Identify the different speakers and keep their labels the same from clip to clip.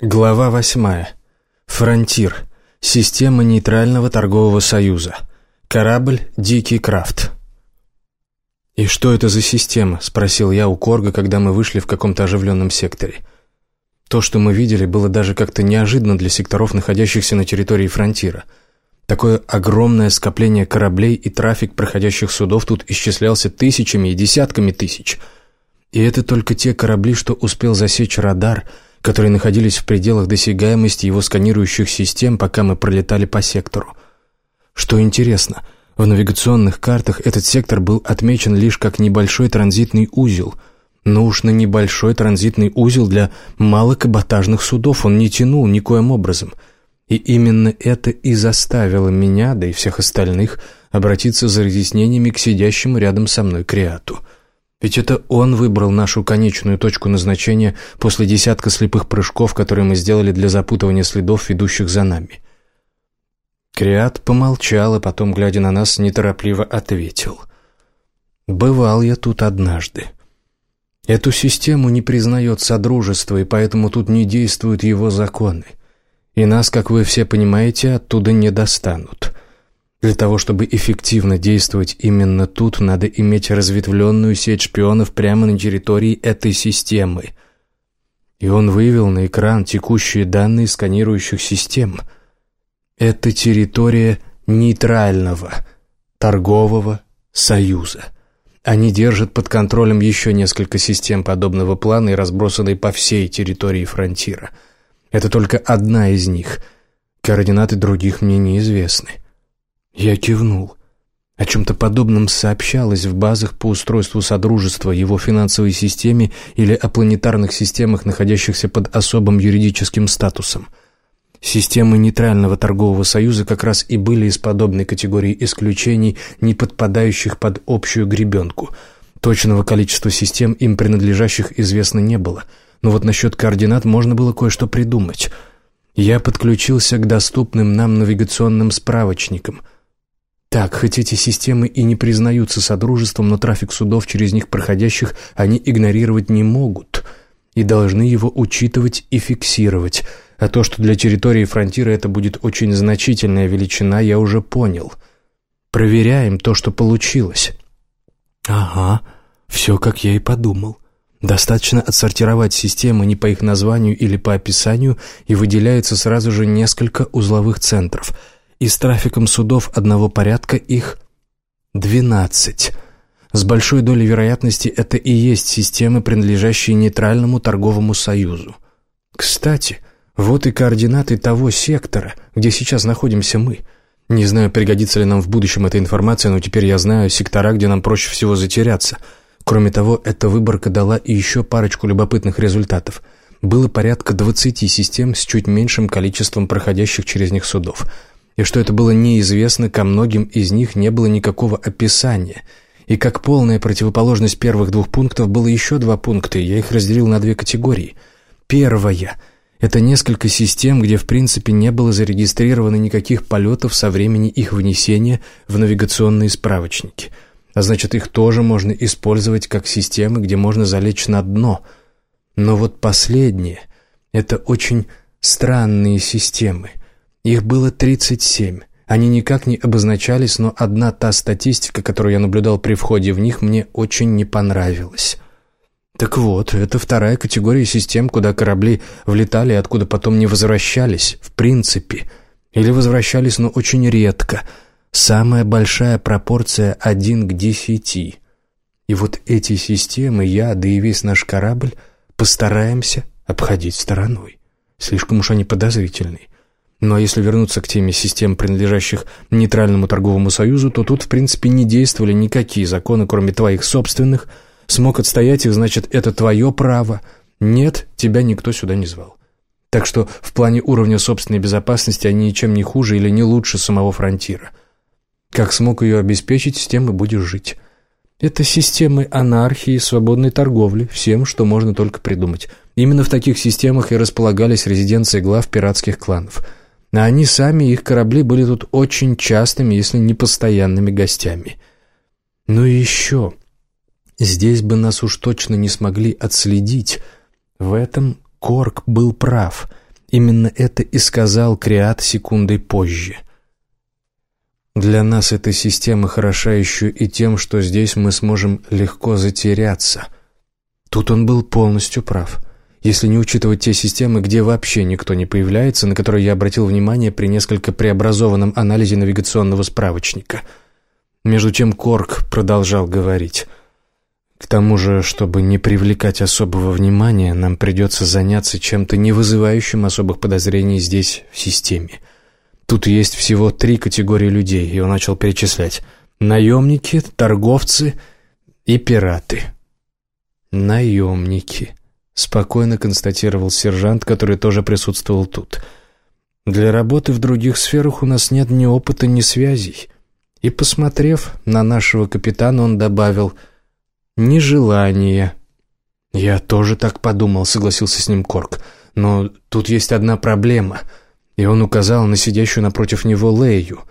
Speaker 1: Глава восьмая. Фронтир. Система нейтрального торгового союза. Корабль «Дикий Крафт». «И что это за система?» – спросил я у Корга, когда мы вышли в каком-то оживленном секторе. То, что мы видели, было даже как-то неожиданно для секторов, находящихся на территории фронтира. Такое огромное скопление кораблей и трафик проходящих судов тут исчислялся тысячами и десятками тысяч. И это только те корабли, что успел засечь радар – которые находились в пределах досягаемости его сканирующих систем, пока мы пролетали по сектору. Что интересно, в навигационных картах этот сектор был отмечен лишь как небольшой транзитный узел. Но уж на небольшой транзитный узел для малокаботажных судов он не тянул никоим образом. И именно это и заставило меня, да и всех остальных, обратиться за разъяснениями к сидящему рядом со мной Креату – ведь это он выбрал нашу конечную точку назначения после десятка слепых прыжков, которые мы сделали для запутывания следов, ведущих за нами. Криат помолчал, и потом, глядя на нас, неторопливо ответил. «Бывал я тут однажды. Эту систему не признает Содружество, и поэтому тут не действуют его законы. И нас, как вы все понимаете, оттуда не достанут». Для того, чтобы эффективно действовать именно тут, надо иметь разветвленную сеть шпионов прямо на территории этой системы. И он вывел на экран текущие данные сканирующих систем. Это территория нейтрального, торгового союза. Они держат под контролем еще несколько систем подобного плана и разбросанные по всей территории фронтира. Это только одна из них. Координаты других мне неизвестны. Я кивнул. О чем-то подобном сообщалось в базах по устройству Содружества, его финансовой системе или о планетарных системах, находящихся под особым юридическим статусом. Системы нейтрального торгового союза как раз и были из подобной категории исключений, не подпадающих под общую гребенку. Точного количества систем, им принадлежащих, известно не было. Но вот насчет координат можно было кое-что придумать. Я подключился к доступным нам навигационным справочникам – так, хоть эти системы и не признаются Содружеством, но трафик судов через них проходящих они игнорировать не могут и должны его учитывать и фиксировать. А то, что для территории фронтира это будет очень значительная величина, я уже понял. Проверяем то, что получилось. Ага, все, как я и подумал. Достаточно отсортировать системы не по их названию или по описанию, и выделяется сразу же несколько узловых центров – и с трафиком судов одного порядка их 12. С большой долей вероятности это и есть системы, принадлежащие нейтральному торговому союзу. Кстати, вот и координаты того сектора, где сейчас находимся мы. Не знаю, пригодится ли нам в будущем эта информация, но теперь я знаю сектора, где нам проще всего затеряться. Кроме того, эта выборка дала и еще парочку любопытных результатов. Было порядка 20 систем с чуть меньшим количеством проходящих через них судов – и что это было неизвестно, ко многим из них не было никакого описания. И как полная противоположность первых двух пунктов было еще два пункта, и я их разделил на две категории. Первая – это несколько систем, где в принципе не было зарегистрировано никаких полетов со времени их внесения в навигационные справочники. А значит, их тоже можно использовать как системы, где можно залечь на дно. Но вот последнее – это очень странные системы. Их было 37. Они никак не обозначались, но одна та статистика, которую я наблюдал при входе в них, мне очень не понравилась. Так вот, это вторая категория систем, куда корабли влетали и откуда потом не возвращались, в принципе. Или возвращались, но очень редко. Самая большая пропорция один к десяти. И вот эти системы я, да и весь наш корабль, постараемся обходить стороной. Слишком уж они Но если вернуться к теме систем, принадлежащих нейтральному торговому союзу, то тут, в принципе, не действовали никакие законы, кроме твоих собственных. Смог отстоять их, значит, это твое право. Нет, тебя никто сюда не звал. Так что в плане уровня собственной безопасности они ничем не хуже или не лучше самого фронтира. Как смог ее обеспечить, с тем и будешь жить. Это системы анархии, свободной торговли, всем, что можно только придумать. Именно в таких системах и располагались резиденции глав пиратских кланов – а они сами и их корабли были тут очень частыми, если не постоянными гостями. Ну и еще, здесь бы нас уж точно не смогли отследить. В этом Корк был прав. Именно это и сказал Криат секундой позже. Для нас эта система хороша еще и тем, что здесь мы сможем легко затеряться. Тут он был полностью прав. Если не учитывать те системы, где вообще никто не появляется, на которые я обратил внимание при несколько преобразованном анализе навигационного справочника. Между тем Корк продолжал говорить. К тому же, чтобы не привлекать особого внимания, нам придется заняться чем-то не вызывающим особых подозрений здесь, в системе. Тут есть всего три категории людей, и он начал перечислять. Наемники, торговцы и пираты. Наемники. Спокойно констатировал сержант, который тоже присутствовал тут. Для работы в других сферах у нас нет ни опыта, ни связей. И, посмотрев на нашего капитана, он добавил – нежелание». «Я тоже так подумал», — согласился с ним Корк. «Но тут есть одна проблема». И он указал на сидящую напротив него Лею.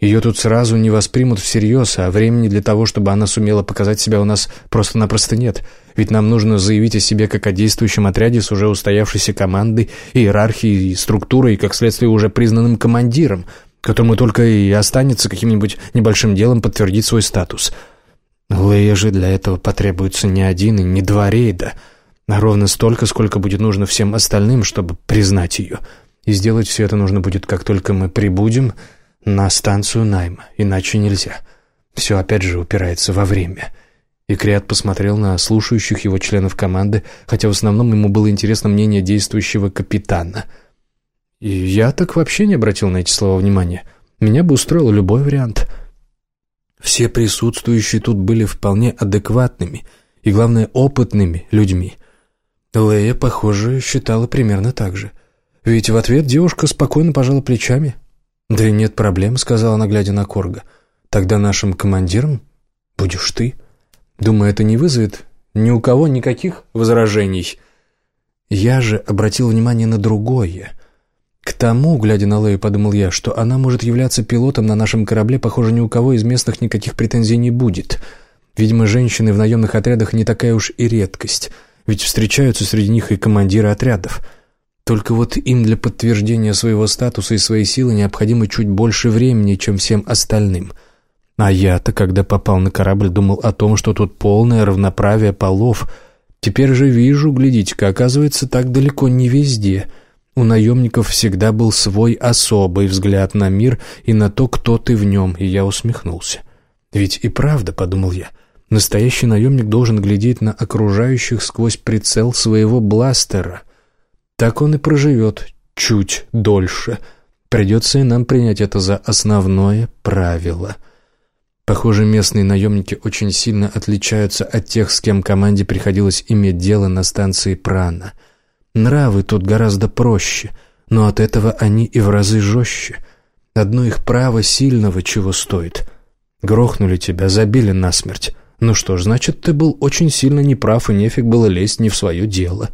Speaker 1: Ее тут сразу не воспримут всерьез, а времени для того, чтобы она сумела показать себя у нас просто-напросто нет. Ведь нам нужно заявить о себе как о действующем отряде с уже устоявшейся командой, иерархией структурой, и, как следствие, уже признанным командиром, которому только и останется каким-нибудь небольшим делом подтвердить свой статус». Лея же для этого потребуется не один и не два рейда, а ровно столько, сколько будет нужно всем остальным, чтобы признать ее. И сделать все это нужно будет, как только мы прибудем на станцию найма, иначе нельзя. Все опять же упирается во время». И Криат посмотрел на слушающих его членов команды, хотя в основном ему было интересно мнение действующего капитана. И я так вообще не обратил на эти слова внимания. Меня бы устроил любой вариант — все присутствующие тут были вполне адекватными и, главное, опытными людьми. Лея, похоже, считала примерно так же. Ведь в ответ девушка спокойно пожала плечами. «Да и нет проблем», — сказала она, глядя на Корга. «Тогда нашим командиром будешь ты». Думаю, это не вызовет ни у кого никаких возражений. Я же обратил внимание на другое. К тому, глядя на Лею, подумал я, что она может являться пилотом на нашем корабле, похоже, ни у кого из местных никаких претензий не будет. Видимо, женщины в наемных отрядах не такая уж и редкость, ведь встречаются среди них и командиры отрядов. Только вот им для подтверждения своего статуса и своей силы необходимо чуть больше времени, чем всем остальным. А я-то, когда попал на корабль, думал о том, что тут полное равноправие полов. Теперь же вижу, глядите-ка, оказывается, так далеко не везде — у наемников всегда был свой особый взгляд на мир и на то, кто ты в нем, и я усмехнулся. Ведь и правда, подумал я, настоящий наемник должен глядеть на окружающих сквозь прицел своего бластера. Так он и проживет чуть дольше. Придется и нам принять это за основное правило. Похоже, местные наемники очень сильно отличаются от тех, с кем команде приходилось иметь дело на станции Прана — Нравы тут гораздо проще, но от этого они и в разы жестче. Одно их право сильного чего стоит. Грохнули тебя, забили насмерть. Ну что ж, значит, ты был очень сильно неправ, и нефиг было лезть не в свое дело.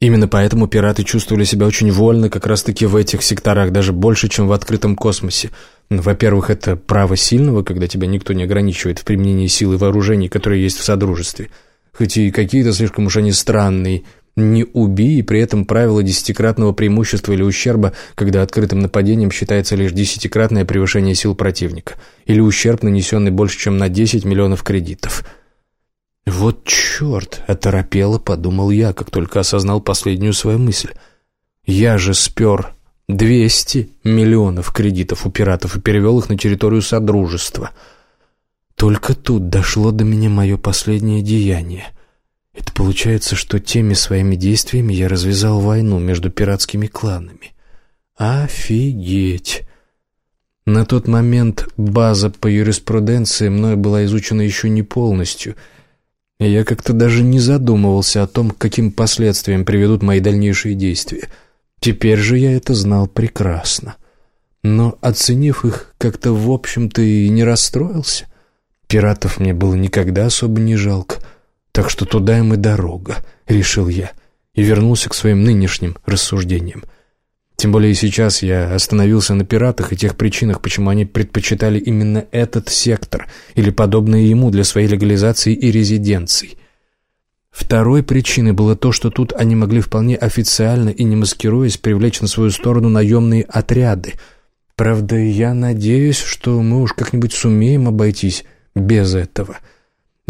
Speaker 1: Именно поэтому пираты чувствовали себя очень вольно как раз-таки в этих секторах, даже больше, чем в открытом космосе. Ну, во-первых, это право сильного, когда тебя никто не ограничивает в применении силы вооружений, которые есть в Содружестве. Хоть и какие-то слишком уж они странные – не убей, и при этом правило десятикратного преимущества или ущерба, когда открытым нападением считается лишь десятикратное превышение сил противника, или ущерб, нанесенный больше, чем на 10 миллионов кредитов. «Вот черт!» — оторопело, подумал я, как только осознал последнюю свою мысль. «Я же спер 200 миллионов кредитов у пиратов и перевел их на территорию Содружества. Только тут дошло до меня мое последнее деяние — это получается, что теми своими действиями я развязал войну между пиратскими кланами. Офигеть! На тот момент база по юриспруденции мной была изучена еще не полностью, я как-то даже не задумывался о том, к каким последствиям приведут мои дальнейшие действия. Теперь же я это знал прекрасно. Но, оценив их, как-то в общем-то и не расстроился. Пиратов мне было никогда особо не жалко — так что туда им и дорога, решил я, и вернулся к своим нынешним рассуждениям. Тем более сейчас я остановился на пиратах и тех причинах, почему они предпочитали именно этот сектор или подобные ему для своей легализации и резиденций. Второй причиной было то, что тут они могли вполне официально и не маскируясь привлечь на свою сторону наемные отряды. Правда, я надеюсь, что мы уж как-нибудь сумеем обойтись без этого.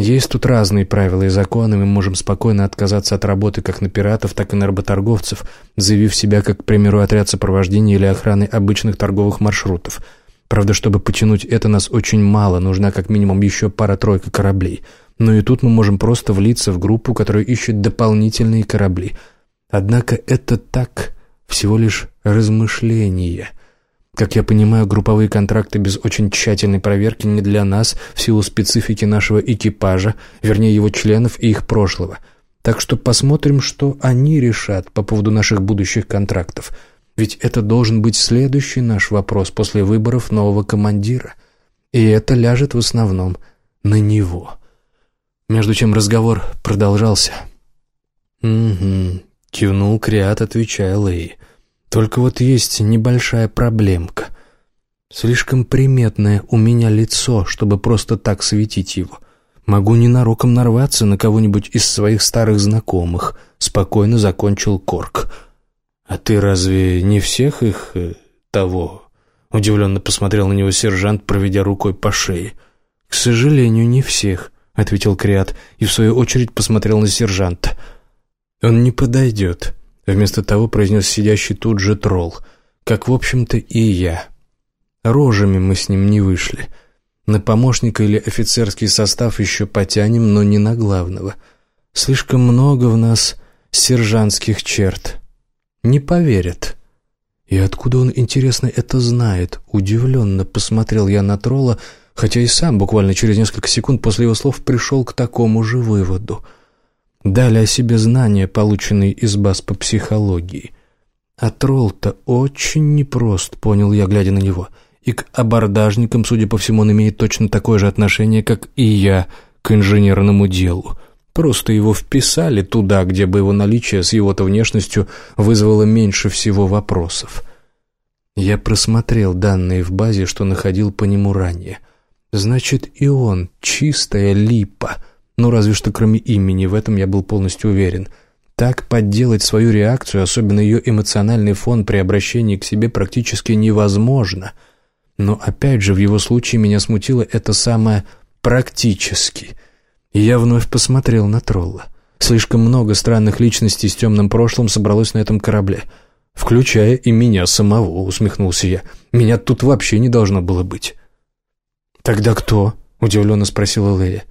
Speaker 1: Есть тут разные правила и законы, мы можем спокойно отказаться от работы как на пиратов, так и на работорговцев, заявив себя как, к примеру, отряд сопровождения или охраны обычных торговых маршрутов. Правда, чтобы потянуть это нас очень мало, нужна как минимум еще пара-тройка кораблей. Но и тут мы можем просто влиться в группу, которая ищет дополнительные корабли. Однако это так, всего лишь размышление – как я понимаю, групповые контракты без очень тщательной проверки не для нас в силу специфики нашего экипажа, вернее его членов и их прошлого. Так что посмотрим, что они решат по поводу наших будущих контрактов. Ведь это должен быть следующий наш вопрос после выборов нового командира. И это ляжет в основном на него. Между чем разговор продолжался. «Угу», — кивнул Криат, отвечая Лэй. Только вот есть небольшая проблемка. Слишком приметное у меня лицо, чтобы просто так светить его. Могу ненароком нарваться на кого-нибудь из своих старых знакомых. Спокойно закончил Корк. «А ты разве не всех их... Э, того?» Удивленно посмотрел на него сержант, проведя рукой по шее. «К сожалению, не всех», — ответил Криат, и в свою очередь посмотрел на сержанта. «Он не подойдет. Вместо того произнес сидящий тут же тролл, как, в общем-то, и я. Рожами мы с ним не вышли. На помощника или офицерский состав еще потянем, но не на главного. Слишком много в нас сержантских черт. Не поверят. И откуда он, интересно, это знает? Удивленно посмотрел я на тролла, хотя и сам буквально через несколько секунд после его слов пришел к такому же выводу — дали о себе знания, полученные из баз по психологии. А тролл-то очень непрост, понял я, глядя на него. И к абордажникам, судя по всему, он имеет точно такое же отношение, как и я к инженерному делу. Просто его вписали туда, где бы его наличие с его-то внешностью вызвало меньше всего вопросов. Я просмотрел данные в базе, что находил по нему ранее. Значит, и он чистая липа — ну, разве что кроме имени, в этом я был полностью уверен. Так подделать свою реакцию, особенно ее эмоциональный фон при обращении к себе, практически невозможно. Но опять же, в его случае меня смутило это самое «практически». И я вновь посмотрел на тролла. Слишком много странных личностей с темным прошлым собралось на этом корабле. «Включая и меня самого», — усмехнулся я. «Меня тут вообще не должно было быть». «Тогда кто?» — удивленно спросила Лея.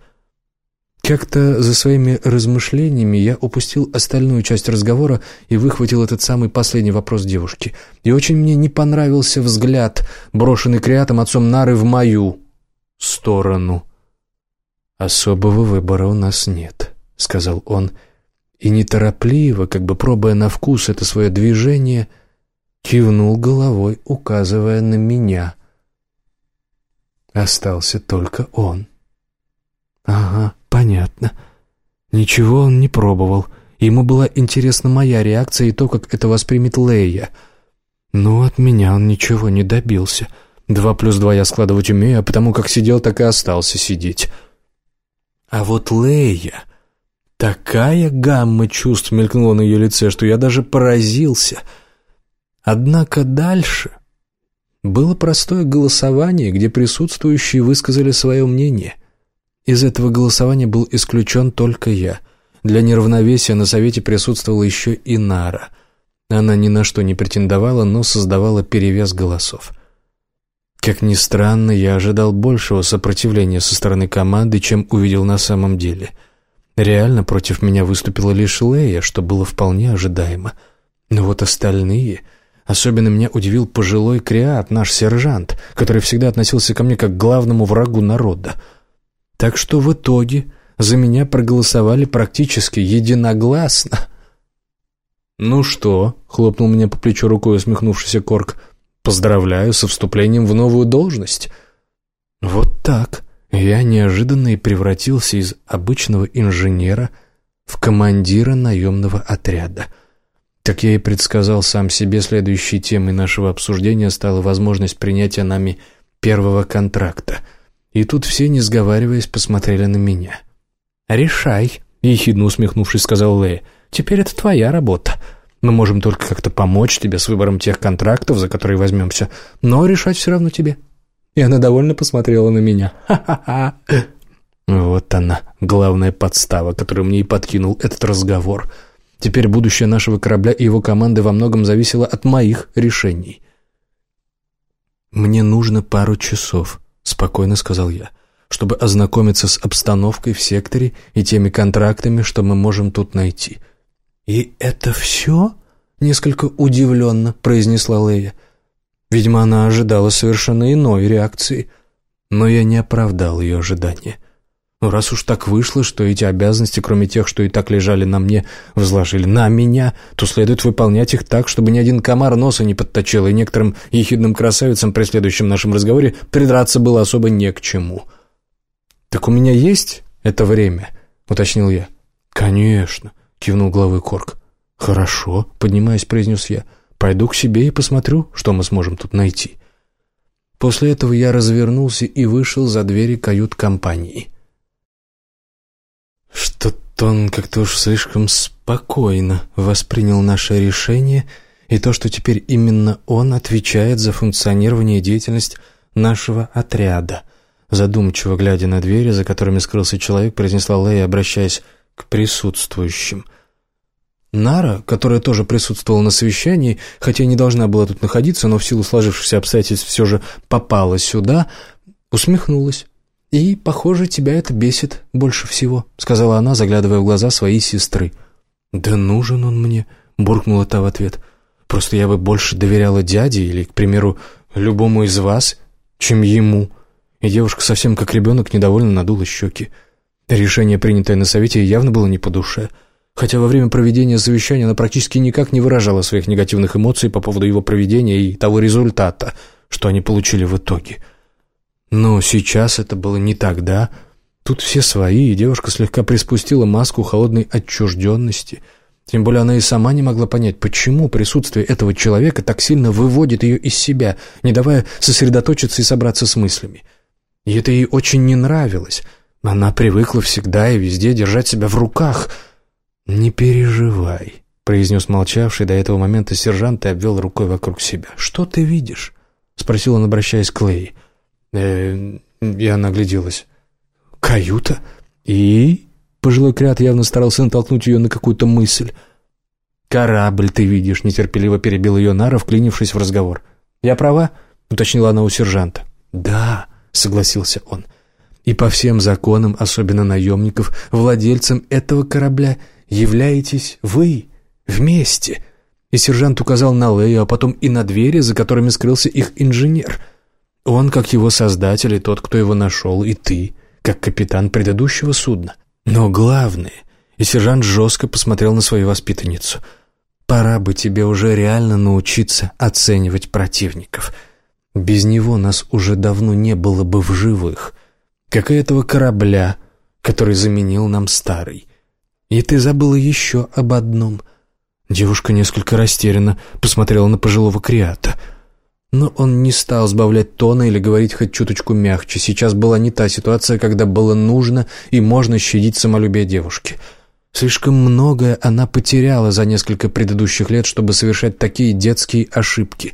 Speaker 1: Как-то за своими размышлениями я упустил остальную часть разговора и выхватил этот самый последний вопрос девушки. И очень мне не понравился взгляд, брошенный креатом отцом Нары в мою сторону. «Особого выбора у нас нет», — сказал он, и неторопливо, как бы пробуя на вкус это свое движение, кивнул головой, указывая на меня. Остался только он. «Ага, понятно. Ничего он не пробовал. Ему была интересна моя реакция и то, как это воспримет Лея. Но от меня он ничего не добился. Два плюс два я складывать умею, а потому как сидел, так и остался сидеть. А вот Лея... Такая гамма чувств мелькнула на ее лице, что я даже поразился. Однако дальше было простое голосование, где присутствующие высказали свое мнение. Из этого голосования был исключен только я. Для неравновесия на совете присутствовала еще и Нара. Она ни на что не претендовала, но создавала перевес голосов. Как ни странно, я ожидал большего сопротивления со стороны команды, чем увидел на самом деле. Реально против меня выступила лишь Лея, что было вполне ожидаемо. Но вот остальные... Особенно меня удивил пожилой креат, наш сержант, который всегда относился ко мне как к главному врагу народа. Так что в итоге за меня проголосовали практически единогласно. «Ну что?» — хлопнул меня по плечу рукой усмехнувшийся Корк. «Поздравляю со вступлением в новую должность». Вот так я неожиданно и превратился из обычного инженера в командира наемного отряда. Как я и предсказал сам себе, следующей темой нашего обсуждения стала возможность принятия нами первого контракта — и тут все, не сговариваясь, посмотрели на меня. «Решай», — ехидно усмехнувшись, сказал Лея. «Теперь это твоя работа. Мы можем только как-то помочь тебе с выбором тех контрактов, за которые возьмемся, но решать все равно тебе». И она довольно посмотрела на меня. «Ха-ха-ха!» Вот она, главная подстава, которую мне и подкинул этот разговор. Теперь будущее нашего корабля и его команды во многом зависело от моих решений. «Мне нужно пару часов», — спокойно сказал я, «чтобы ознакомиться с обстановкой в секторе и теми контрактами, что мы можем тут найти». «И это все?» — несколько удивленно произнесла Лея. Видимо, она ожидала совершенно иной реакции, но я не оправдал ее ожидания. Ну, раз уж так вышло, что эти обязанности, кроме тех, что и так лежали на мне, возложили на меня, то следует выполнять их так, чтобы ни один комар носа не подточил, и некоторым ехидным красавицам при следующем нашем разговоре придраться было особо не к чему. «Так у меня есть это время?» — уточнил я. «Конечно», — кивнул головой Корк. «Хорошо», — поднимаясь, произнес я. «Пойду к себе и посмотрю, что мы сможем тут найти». После этого я развернулся и вышел за двери кают-компании. Что-то он как-то уж слишком спокойно воспринял наше решение и то, что теперь именно он отвечает за функционирование и деятельность нашего отряда. Задумчиво глядя на двери, за которыми скрылся человек, произнесла Лея, обращаясь к присутствующим. Нара, которая тоже присутствовала на совещании, хотя не должна была тут находиться, но в силу сложившихся обстоятельств все же попала сюда, усмехнулась. «И, похоже, тебя это бесит больше всего», — сказала она, заглядывая в глаза своей сестры. «Да нужен он мне», — буркнула та в ответ. «Просто я бы больше доверяла дяде или, к примеру, любому из вас, чем ему». И девушка совсем как ребенок недовольно надула щеки. Решение, принятое на совете, явно было не по душе. Хотя во время проведения совещания она практически никак не выражала своих негативных эмоций по поводу его проведения и того результата, что они получили в итоге — но сейчас это было не тогда. Тут все свои, и девушка слегка приспустила маску холодной отчужденности. Тем более она и сама не могла понять, почему присутствие этого человека так сильно выводит ее из себя, не давая сосредоточиться и собраться с мыслями. И это ей очень не нравилось. Она привыкла всегда и везде держать себя в руках. «Не переживай», — произнес молчавший до этого момента сержант и обвел рукой вокруг себя. «Что ты видишь?» — спросил он, обращаясь к Лэй. Э, я нагляделась. «Каюта? И?» Пожилой крят явно старался натолкнуть ее на какую-то мысль. «Корабль, ты видишь», — нетерпеливо перебил ее Нара, вклинившись в разговор. «Я права?» — уточнила она у сержанта. «Да», — согласился он. «И по всем законам, особенно наемников, владельцем этого корабля являетесь вы вместе». И сержант указал на Лею, а потом и на двери, за которыми скрылся их инженер — он, как его создатель, и тот, кто его нашел, и ты, как капитан предыдущего судна. Но главное, и сержант жестко посмотрел на свою воспитанницу, пора бы тебе уже реально научиться оценивать противников. Без него нас уже давно не было бы в живых, как и этого корабля, который заменил нам старый. И ты забыла еще об одном. Девушка несколько растерянно посмотрела на пожилого креата — но он не стал сбавлять тона или говорить хоть чуточку мягче. Сейчас была не та ситуация, когда было нужно и можно щадить самолюбие девушки. Слишком многое она потеряла за несколько предыдущих лет, чтобы совершать такие детские ошибки.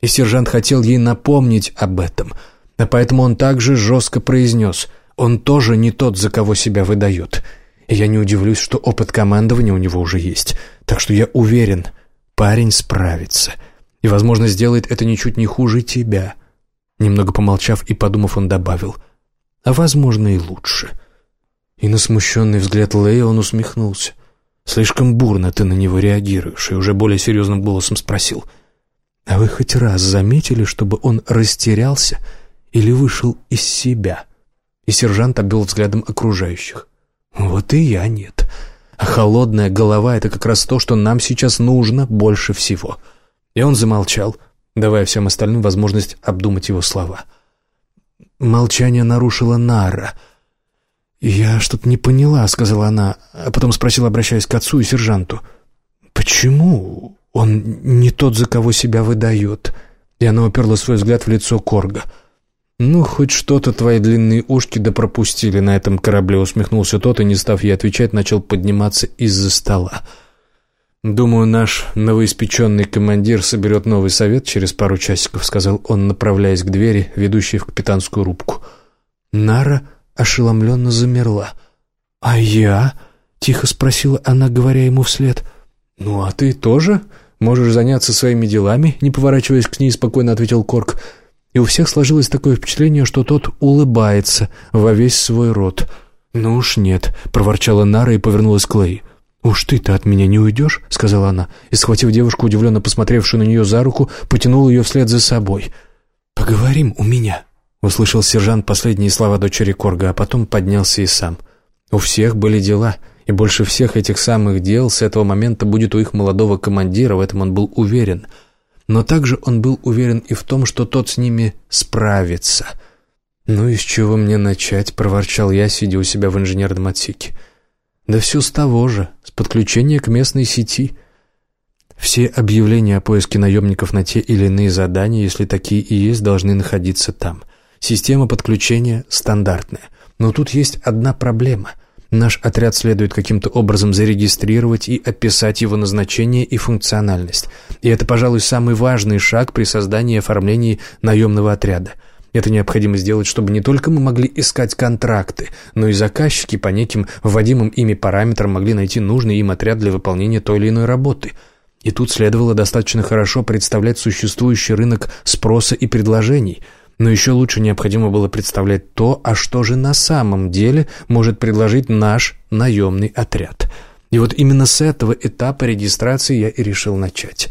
Speaker 1: И сержант хотел ей напомнить об этом. А поэтому он также жестко произнес «Он тоже не тот, за кого себя выдает». И я не удивлюсь, что опыт командования у него уже есть. Так что я уверен, парень справится». И, возможно, сделает это ничуть не хуже тебя. Немного помолчав и подумав, он добавил. А, возможно, и лучше. И на смущенный взгляд Лея он усмехнулся. «Слишком бурно ты на него реагируешь», и уже более серьезным голосом спросил. «А вы хоть раз заметили, чтобы он растерялся или вышел из себя?» И сержант обвел взглядом окружающих. «Вот и я нет. А холодная голова — это как раз то, что нам сейчас нужно больше всего». И он замолчал, давая всем остальным возможность обдумать его слова. Молчание нарушила Нара. «Я что-то не поняла», — сказала она, а потом спросила, обращаясь к отцу и сержанту. «Почему он не тот, за кого себя выдает?» И она уперла свой взгляд в лицо Корга. «Ну, хоть что-то твои длинные ушки да пропустили на этом корабле», — усмехнулся тот и, не став ей отвечать, начал подниматься из-за стола. «Думаю, наш новоиспеченный командир соберет новый совет через пару часиков», — сказал он, направляясь к двери, ведущей в капитанскую рубку. Нара ошеломленно замерла. «А я?» — тихо спросила она, говоря ему вслед. «Ну, а ты тоже? Можешь заняться своими делами?» — не поворачиваясь к ней, спокойно ответил Корк и у всех сложилось такое впечатление, что тот улыбается во весь свой рот. «Ну уж нет», — проворчала Нара и повернулась к Лэй. «Уж ты-то от меня не уйдешь?» — сказала она, и, схватив девушку, удивленно посмотревшую на нее за руку, потянула ее вслед за собой. «Поговорим у меня», — услышал сержант последние слова дочери Корга, а потом поднялся и сам. «У всех были дела». И больше всех этих самых дел с этого момента будет у их молодого командира, в этом он был уверен — но также он был уверен и в том, что тот с ними справится. «Ну и с чего мне начать?» — проворчал я, сидя у себя в инженерном отсеке. «Да все с того же, с подключения к местной сети». Все объявления о поиске наемников на те или иные задания, если такие и есть, должны находиться там. Система подключения стандартная. Но тут есть одна проблема — Наш отряд следует каким-то образом зарегистрировать и описать его назначение и функциональность. И это, пожалуй, самый важный шаг при создании и оформлении наемного отряда. Это необходимо сделать, чтобы не только мы могли искать контракты, но и заказчики по неким вводимым ими параметрам могли найти нужный им отряд для выполнения той или иной работы. И тут следовало достаточно хорошо представлять существующий рынок спроса и предложений – но еще лучше необходимо было представлять то, а что же на самом деле может предложить наш наемный отряд. И вот именно с этого этапа регистрации я и решил начать.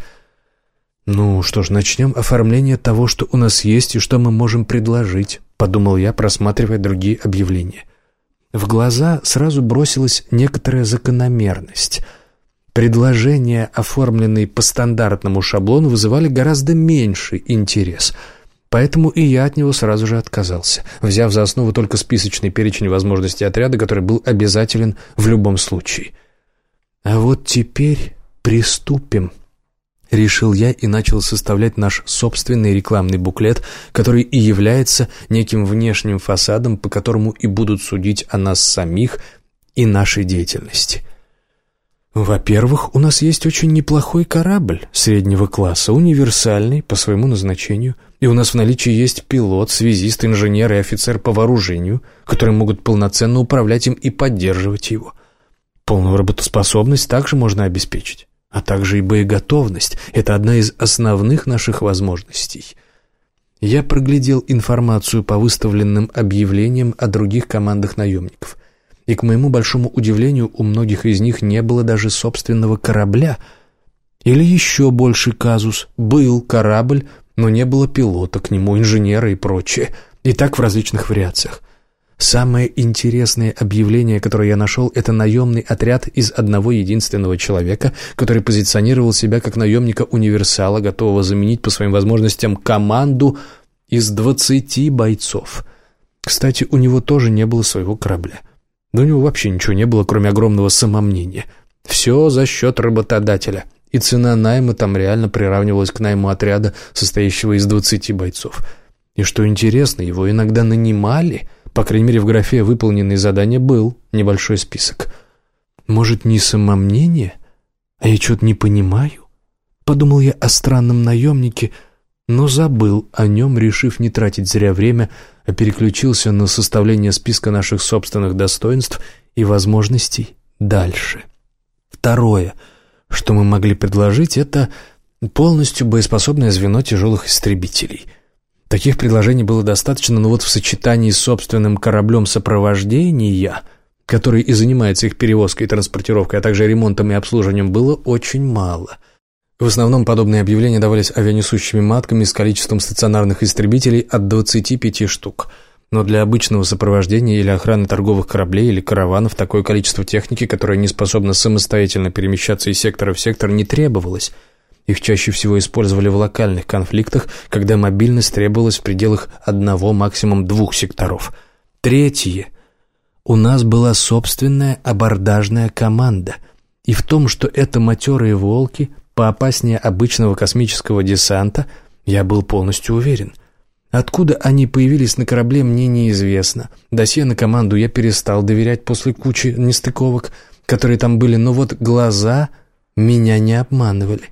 Speaker 1: «Ну что ж, начнем оформление того, что у нас есть и что мы можем предложить», подумал я, просматривая другие объявления. В глаза сразу бросилась некоторая закономерность. Предложения, оформленные по стандартному шаблону, вызывали гораздо меньший интерес – Поэтому и я от него сразу же отказался, взяв за основу только списочный перечень возможностей отряда, который был обязателен в любом случае. «А вот теперь приступим», — решил я и начал составлять наш собственный рекламный буклет, который и является неким внешним фасадом, по которому и будут судить о нас самих и нашей деятельности. Во-первых, у нас есть очень неплохой корабль среднего класса, универсальный по своему назначению — и у нас в наличии есть пилот, связист, инженер и офицер по вооружению, которые могут полноценно управлять им и поддерживать его. Полную работоспособность также можно обеспечить, а также и боеготовность. Это одна из основных наших возможностей. Я проглядел информацию по выставленным объявлениям о других командах наемников. И, к моему большому удивлению, у многих из них не было даже собственного корабля. Или еще больше казус. Был корабль, но не было пилота к нему, инженера и прочее. И так в различных вариациях. Самое интересное объявление, которое я нашел, это наемный отряд из одного единственного человека, который позиционировал себя как наемника-универсала, готового заменить по своим возможностям команду из двадцати бойцов. Кстати, у него тоже не было своего корабля. Да у него вообще ничего не было, кроме огромного самомнения. Все за счет работодателя — и цена найма там реально приравнивалась к найму отряда, состоящего из 20 бойцов. И что интересно, его иногда нанимали, по крайней мере в графе «Выполненные задания» был небольшой список. Может, не самомнение? А я что-то не понимаю. Подумал я о странном наемнике, но забыл о нем, решив не тратить зря время, а переключился на составление списка наших собственных достоинств и возможностей дальше. Второе — что мы могли предложить, это полностью боеспособное звено тяжелых истребителей. Таких предложений было достаточно, но вот в сочетании с собственным кораблем сопровождения, который и занимается их перевозкой и транспортировкой, а также ремонтом и обслуживанием, было очень мало. В основном подобные объявления давались авианесущими матками с количеством стационарных истребителей от 25 штук – но для обычного сопровождения или охраны торговых кораблей или караванов такое количество техники, которое не способно самостоятельно перемещаться из сектора в сектор, не требовалось. Их чаще всего использовали в локальных конфликтах, когда мобильность требовалась в пределах одного, максимум двух секторов. Третье. У нас была собственная абордажная команда. И в том, что это матерые волки, поопаснее обычного космического десанта, я был полностью уверен. Откуда они появились на корабле, мне неизвестно. Досье на команду я перестал доверять после кучи нестыковок, которые там были, но вот глаза меня не обманывали.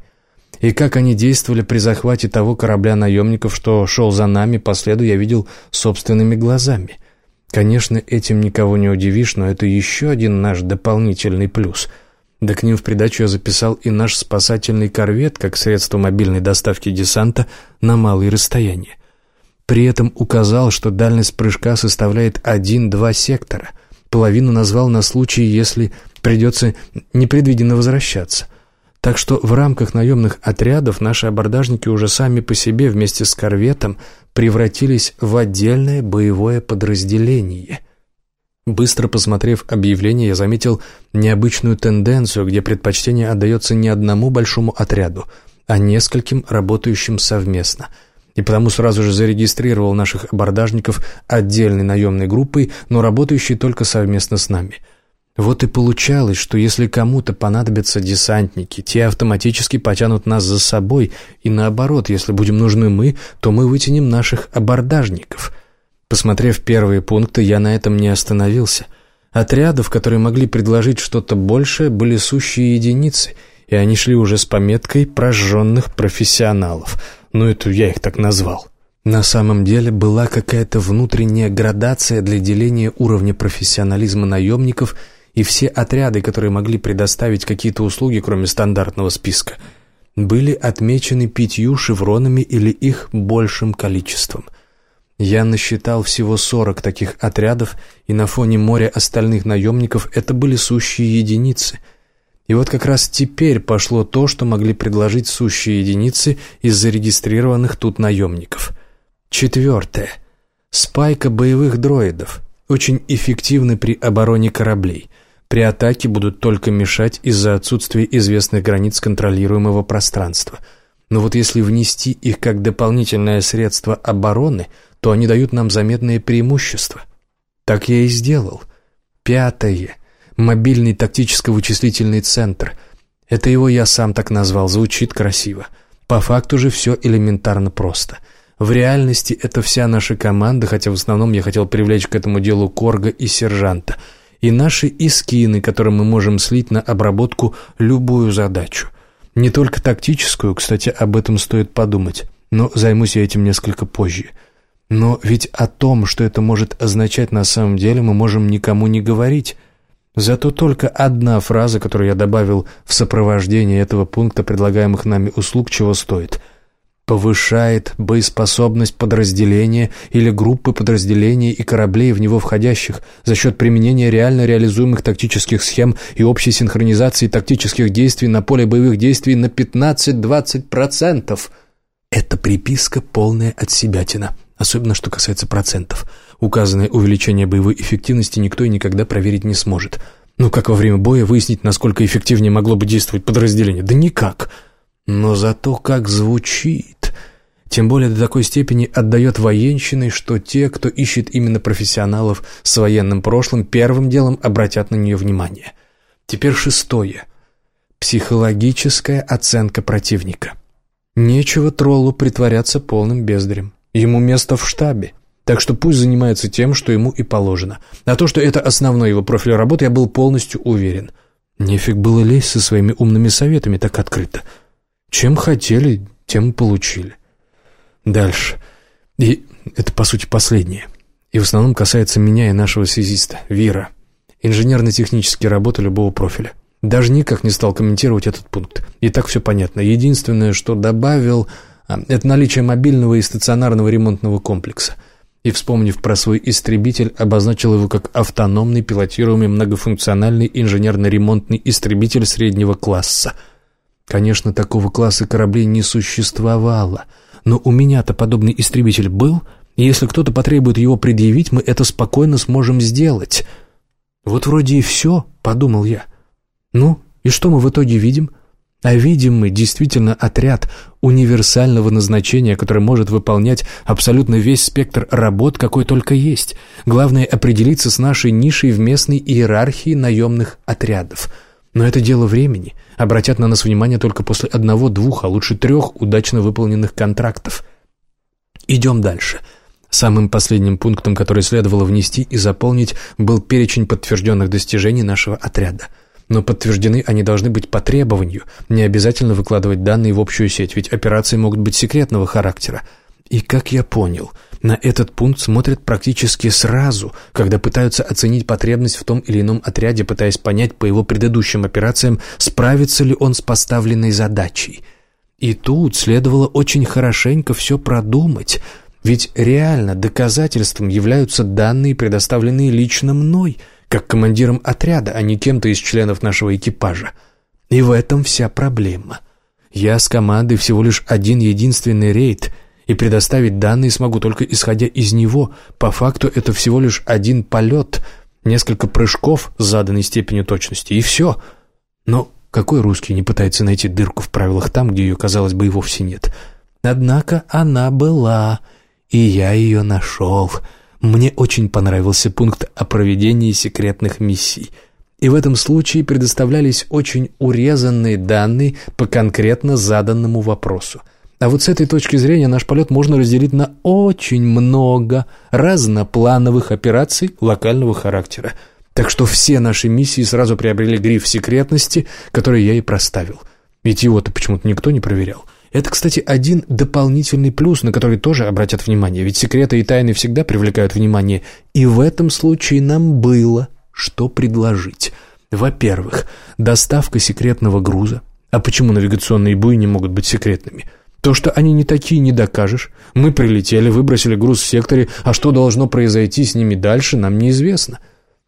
Speaker 1: И как они действовали при захвате того корабля наемников, что шел за нами по следу, я видел собственными глазами. Конечно, этим никого не удивишь, но это еще один наш дополнительный плюс. Да к ним в придачу я записал и наш спасательный корвет как средство мобильной доставки десанта на малые расстояния. При этом указал, что дальность прыжка составляет 1-2 сектора. Половину назвал на случай, если придется непредвиденно возвращаться. Так что в рамках наемных отрядов наши абордажники уже сами по себе вместе с корветом превратились в отдельное боевое подразделение. Быстро посмотрев объявление, я заметил необычную тенденцию, где предпочтение отдается не одному большому отряду, а нескольким работающим совместно – и потому сразу же зарегистрировал наших абордажников отдельной наемной группой, но работающей только совместно с нами. Вот и получалось, что если кому-то понадобятся десантники, те автоматически потянут нас за собой, и наоборот, если будем нужны мы, то мы вытянем наших абордажников. Посмотрев первые пункты, я на этом не остановился. Отрядов, которые могли предложить что-то большее, были сущие единицы, и они шли уже с пометкой «прожженных профессионалов», ну это я их так назвал. На самом деле была какая-то внутренняя градация для деления уровня профессионализма наемников и все отряды, которые могли предоставить какие-то услуги, кроме стандартного списка, были отмечены пятью шевронами или их большим количеством. Я насчитал всего сорок таких отрядов, и на фоне моря остальных наемников это были сущие единицы — и вот как раз теперь пошло то, что могли предложить сущие единицы из зарегистрированных тут наемников. Четвертое. Спайка боевых дроидов. Очень эффективны при обороне кораблей. При атаке будут только мешать из-за отсутствия известных границ контролируемого пространства. Но вот если внести их как дополнительное средство обороны, то они дают нам заметное преимущество. Так я и сделал. Пятое мобильный тактическо-вычислительный центр. Это его я сам так назвал, звучит красиво. По факту же все элементарно просто. В реальности это вся наша команда, хотя в основном я хотел привлечь к этому делу Корга и сержанта. И наши искины, которым мы можем слить на обработку любую задачу. Не только тактическую, кстати, об этом стоит подумать, но займусь я этим несколько позже. Но ведь о том, что это может означать на самом деле, мы можем никому не говорить – Зато только одна фраза, которую я добавил в сопровождение этого пункта предлагаемых нами услуг, чего стоит. Повышает боеспособность подразделения или группы подразделений и кораблей в него входящих за счет применения реально реализуемых тактических схем и общей синхронизации тактических действий на поле боевых действий на 15-20%. Это приписка полная отсебятина, особенно что касается процентов – Указанное увеличение боевой эффективности никто и никогда проверить не сможет. Ну как во время боя выяснить, насколько эффективнее могло бы действовать подразделение? Да никак. Но зато как звучит. Тем более до такой степени отдает военщиной, что те, кто ищет именно профессионалов с военным прошлым, первым делом обратят на нее внимание. Теперь шестое. Психологическая оценка противника. Нечего троллу притворяться полным бездарем. Ему место в штабе. Так что пусть занимается тем, что ему и положено. А то, что это основной его профиль работы, я был полностью уверен. Нефиг было лезть со своими умными советами так открыто. Чем хотели, тем и получили. Дальше. И это, по сути, последнее. И в основном касается меня и нашего связиста, Вира. Инженерно-технические работы любого профиля. Даже никак не стал комментировать этот пункт. И так все понятно. Единственное, что добавил, а, это наличие мобильного и стационарного ремонтного комплекса – и, вспомнив про свой истребитель, обозначил его как автономный пилотируемый многофункциональный инженерно-ремонтный истребитель среднего класса. Конечно, такого класса кораблей не существовало, но у меня-то подобный истребитель был, и если кто-то потребует его предъявить, мы это спокойно сможем сделать. Вот вроде и все, подумал я. Ну, и что мы в итоге видим? А видим мы действительно отряд универсального назначения, который может выполнять абсолютно весь спектр работ, какой только есть. Главное определиться с нашей нишей в местной иерархии наемных отрядов. Но это дело времени. Обратят на нас внимание только после одного-двух, а лучше трех удачно выполненных контрактов. Идем дальше. Самым последним пунктом, который следовало внести и заполнить, был перечень подтвержденных достижений нашего отряда. Но подтверждены они должны быть по требованию, не обязательно выкладывать данные в общую сеть, ведь операции могут быть секретного характера. И, как я понял, на этот пункт смотрят практически сразу, когда пытаются оценить потребность в том или ином отряде, пытаясь понять по его предыдущим операциям, справится ли он с поставленной задачей. И тут следовало очень хорошенько все продумать – ведь реально доказательством являются данные, предоставленные лично мной, как командиром отряда, а не кем-то из членов нашего экипажа. И в этом вся проблема. Я с командой всего лишь один единственный рейд, и предоставить данные смогу только исходя из него. По факту это всего лишь один полет, несколько прыжков с заданной степенью точности, и все. Но какой русский не пытается найти дырку в правилах там, где ее, казалось бы, и вовсе нет? Однако она была... И я ее нашел. Мне очень понравился пункт о проведении секретных миссий. И в этом случае предоставлялись очень урезанные данные по конкретно заданному вопросу. А вот с этой точки зрения наш полет можно разделить на очень много разноплановых операций локального характера. Так что все наши миссии сразу приобрели гриф секретности, который я и проставил. Ведь его-то почему-то никто не проверял. Это, кстати, один дополнительный плюс, на который тоже обратят внимание, ведь секреты и тайны всегда привлекают внимание, и в этом случае нам было что предложить. Во-первых, доставка секретного груза. А почему навигационные буи не могут быть секретными? То, что они не такие, не докажешь. Мы прилетели, выбросили груз в секторе, а что должно произойти с ними дальше, нам неизвестно.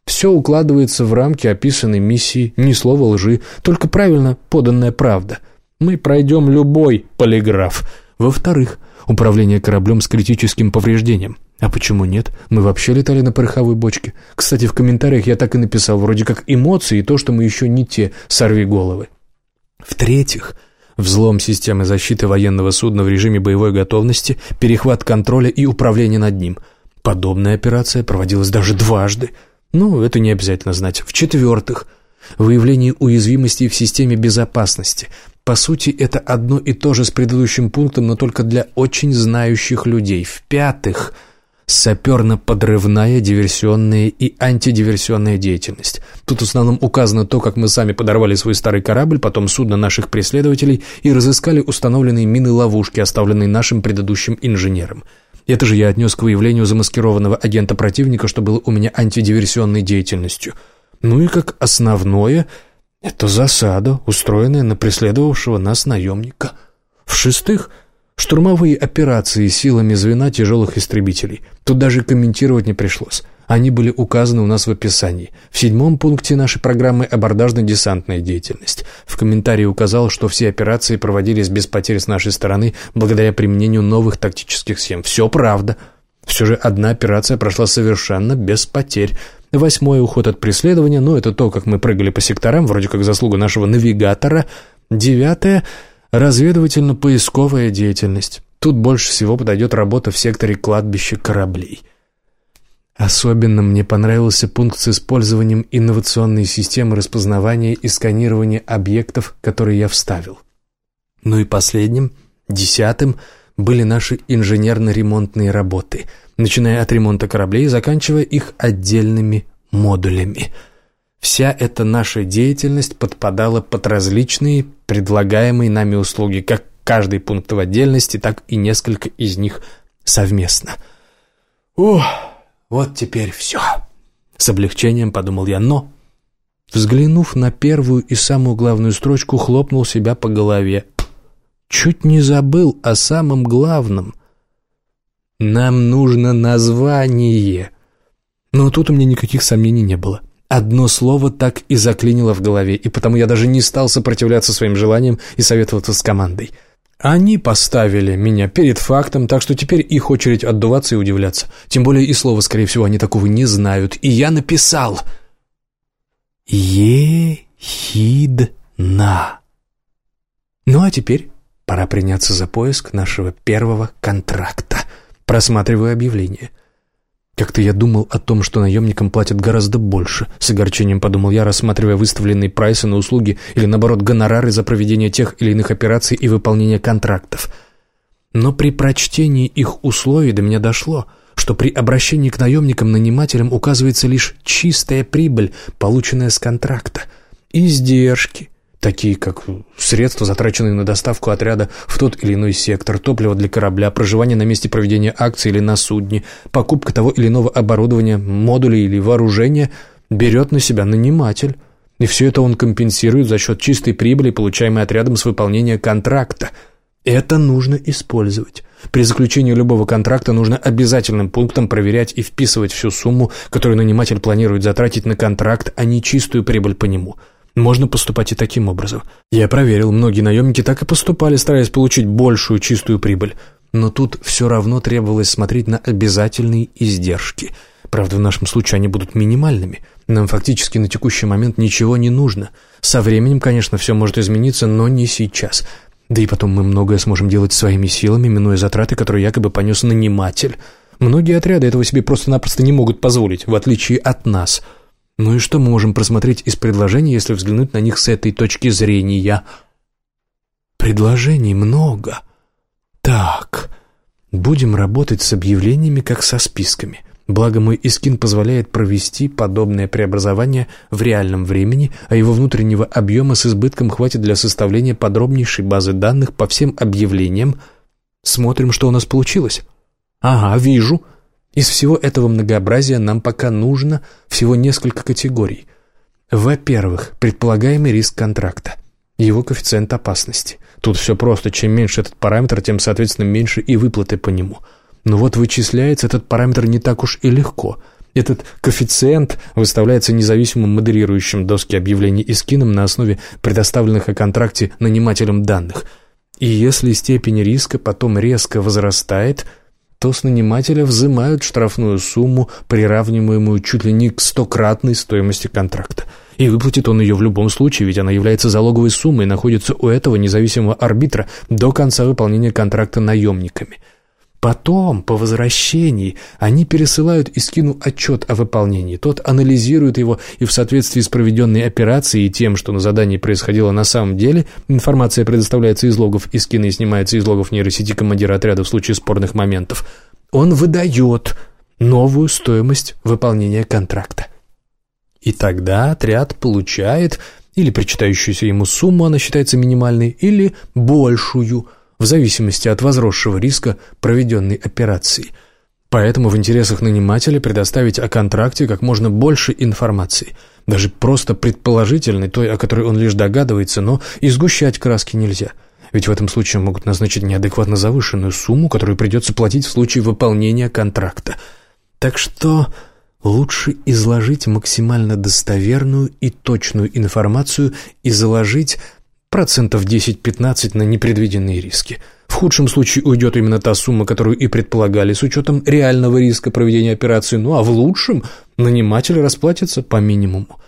Speaker 1: Все укладывается в рамки описанной миссии, ни слова лжи, только правильно поданная правда – мы пройдем любой полиграф. Во-вторых, управление кораблем с критическим повреждением. А почему нет? Мы вообще летали на пороховой бочке. Кстати, в комментариях я так и написал, вроде как эмоции и то, что мы еще не те, сорви головы. В-третьих, взлом системы защиты военного судна в режиме боевой готовности, перехват контроля и управление над ним. Подобная операция проводилась даже дважды. Ну, это не обязательно знать. В-четвертых, выявление уязвимостей в системе безопасности, по сути, это одно и то же с предыдущим пунктом, но только для очень знающих людей. В-пятых, саперно-подрывная, диверсионная и антидиверсионная деятельность. Тут в основном указано то, как мы сами подорвали свой старый корабль, потом судно наших преследователей и разыскали установленные мины-ловушки, оставленные нашим предыдущим инженером. Это же я отнес к выявлению замаскированного агента противника, что было у меня антидиверсионной деятельностью. Ну и как основное – это засада, устроенная на преследовавшего нас наемника. В-шестых, штурмовые операции силами звена тяжелых истребителей. Тут даже комментировать не пришлось. Они были указаны у нас в описании. В седьмом пункте нашей программы абордажно-десантная деятельность. В комментарии указал, что все операции проводились без потерь с нашей стороны благодаря применению новых тактических схем. Все правда. Все же одна операция прошла совершенно без потерь. Восьмой — уход от преследования, ну, это то, как мы прыгали по секторам, вроде как заслуга нашего навигатора. Девятое — разведывательно-поисковая деятельность. Тут больше всего подойдет работа в секторе кладбища кораблей. Особенно мне понравился пункт с использованием инновационной системы распознавания и сканирования объектов, которые я вставил. Ну и последним, десятым, были наши инженерно-ремонтные работы — начиная от ремонта кораблей и заканчивая их отдельными модулями. Вся эта наша деятельность подпадала под различные предлагаемые нами услуги, как каждый пункт в отдельности, так и несколько из них совместно. «Ух, вот теперь все!» С облегчением подумал я, но... Взглянув на первую и самую главную строчку, хлопнул себя по голове. Чуть не забыл о самом главном — нам нужно название. Но тут у меня никаких сомнений не было. Одно слово так и заклинило в голове, и потому я даже не стал сопротивляться своим желаниям и советоваться с командой. Они поставили меня перед фактом, так что теперь их очередь отдуваться и удивляться. Тем более и слова, скорее всего, они такого не знают. И я написал «Ехидна». Ну а теперь пора приняться за поиск нашего первого контракта. Просматриваю объявление. Как-то я думал о том, что наемникам платят гораздо больше. С огорчением подумал я, рассматривая выставленные прайсы на услуги или, наоборот, гонорары за проведение тех или иных операций и выполнение контрактов. Но при прочтении их условий до меня дошло, что при обращении к наемникам-нанимателям указывается лишь чистая прибыль, полученная с контракта. Издержки, такие как средства, затраченные на доставку отряда в тот или иной сектор, топливо для корабля, проживание на месте проведения акции или на судне, покупка того или иного оборудования, модулей или вооружения, берет на себя наниматель. И все это он компенсирует за счет чистой прибыли, получаемой отрядом с выполнения контракта. Это нужно использовать. При заключении любого контракта нужно обязательным пунктом проверять и вписывать всю сумму, которую наниматель планирует затратить на контракт, а не чистую прибыль по нему – можно поступать и таким образом. Я проверил, многие наемники так и поступали, стараясь получить большую чистую прибыль. Но тут все равно требовалось смотреть на обязательные издержки. Правда, в нашем случае они будут минимальными. Нам фактически на текущий момент ничего не нужно. Со временем, конечно, все может измениться, но не сейчас. Да и потом мы многое сможем делать своими силами, минуя затраты, которые якобы понес наниматель. Многие отряды этого себе просто-напросто не могут позволить, в отличие от нас – ну и что мы можем просмотреть из предложений, если взглянуть на них с этой точки зрения? Предложений много. Так, будем работать с объявлениями, как со списками. Благо мой Искин позволяет провести подобное преобразование в реальном времени, а его внутреннего объема с избытком хватит для составления подробнейшей базы данных по всем объявлениям. Смотрим, что у нас получилось. Ага, вижу. Из всего этого многообразия нам пока нужно всего несколько категорий. Во-первых, предполагаемый риск контракта, его коэффициент опасности. Тут все просто, чем меньше этот параметр, тем, соответственно, меньше и выплаты по нему. Но вот вычисляется этот параметр не так уж и легко. Этот коэффициент выставляется независимым модерирующим доски объявлений и скином на основе предоставленных о контракте нанимателям данных. И если степень риска потом резко возрастает – то с нанимателя взимают штрафную сумму, приравниваемую чуть ли не к стократной стоимости контракта. И выплатит он ее в любом случае, ведь она является залоговой суммой и находится у этого независимого арбитра до конца выполнения контракта наемниками – Потом, по возвращении, они пересылают Искину отчет о выполнении. Тот анализирует его и в соответствии с проведенной операцией и тем, что на задании происходило на самом деле, информация предоставляется из логов Искина и снимается из логов нейросети командира отряда в случае спорных моментов. Он выдает новую стоимость выполнения контракта. И тогда отряд получает или причитающуюся ему сумму, она считается минимальной, или большую – в зависимости от возросшего риска проведенной операции. Поэтому в интересах нанимателя предоставить о контракте как можно больше информации, даже просто предположительной, той, о которой он лишь догадывается, но и сгущать краски нельзя. Ведь в этом случае могут назначить неадекватно завышенную сумму, которую придется платить в случае выполнения контракта. Так что лучше изложить максимально достоверную и точную информацию и заложить Процентов 10-15 на непредвиденные риски. В худшем случае уйдет именно та сумма, которую и предполагали, с учетом реального риска проведения операции, ну а в лучшем наниматель расплатится по минимуму.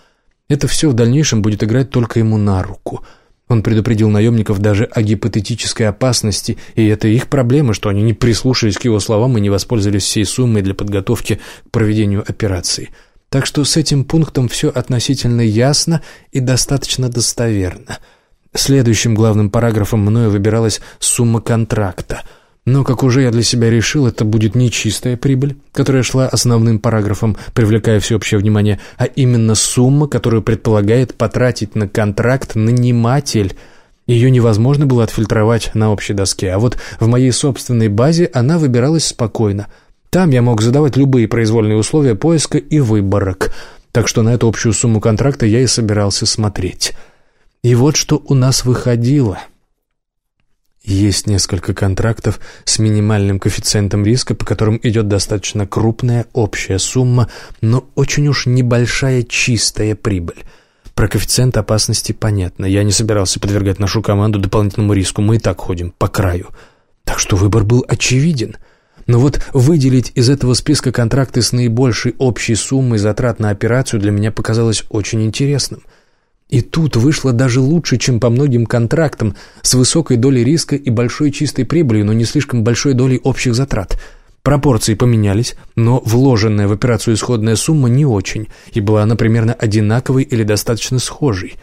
Speaker 1: Это все в дальнейшем будет играть только ему на руку. Он предупредил наемников даже о гипотетической опасности, и это их проблема, что они не прислушались к его словам и не воспользовались всей суммой для подготовки к проведению операции. Так что с этим пунктом все относительно ясно и достаточно достоверно – Следующим главным параграфом мною выбиралась сумма контракта. Но, как уже я для себя решил, это будет не чистая прибыль, которая шла основным параграфом, привлекая всеобщее внимание, а именно сумма, которую предполагает потратить на контракт наниматель. Ее невозможно было отфильтровать на общей доске, а вот в моей собственной базе она выбиралась спокойно. Там я мог задавать любые произвольные условия поиска и выборок, так что на эту общую сумму контракта я и собирался смотреть». И вот что у нас выходило. Есть несколько контрактов с минимальным коэффициентом риска, по которым идет достаточно крупная общая сумма, но очень уж небольшая чистая прибыль. Про коэффициент опасности понятно. Я не собирался подвергать нашу команду дополнительному риску. Мы и так ходим по краю. Так что выбор был очевиден. Но вот выделить из этого списка контракты с наибольшей общей суммой затрат на операцию для меня показалось очень интересным. И тут вышло даже лучше, чем по многим контрактам, с высокой долей риска и большой чистой прибылью, но не слишком большой долей общих затрат. Пропорции поменялись, но вложенная в операцию исходная сумма не очень, и была она примерно одинаковой или достаточно схожей.